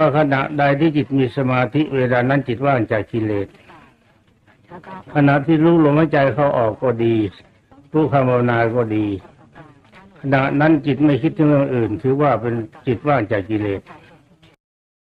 ว่าขณะใดที่จิตมีสมาธิเวลานั้นจิตว่างจากกิเลสขณะที่รู้ลมหายใจเข้าออกก็ดีรู้คำภาวนาก็ดีขณะนั้นจิตไม่คิดถึงเรื่องอื่น ถือว่าเป็นจิตว่างจากกิเลส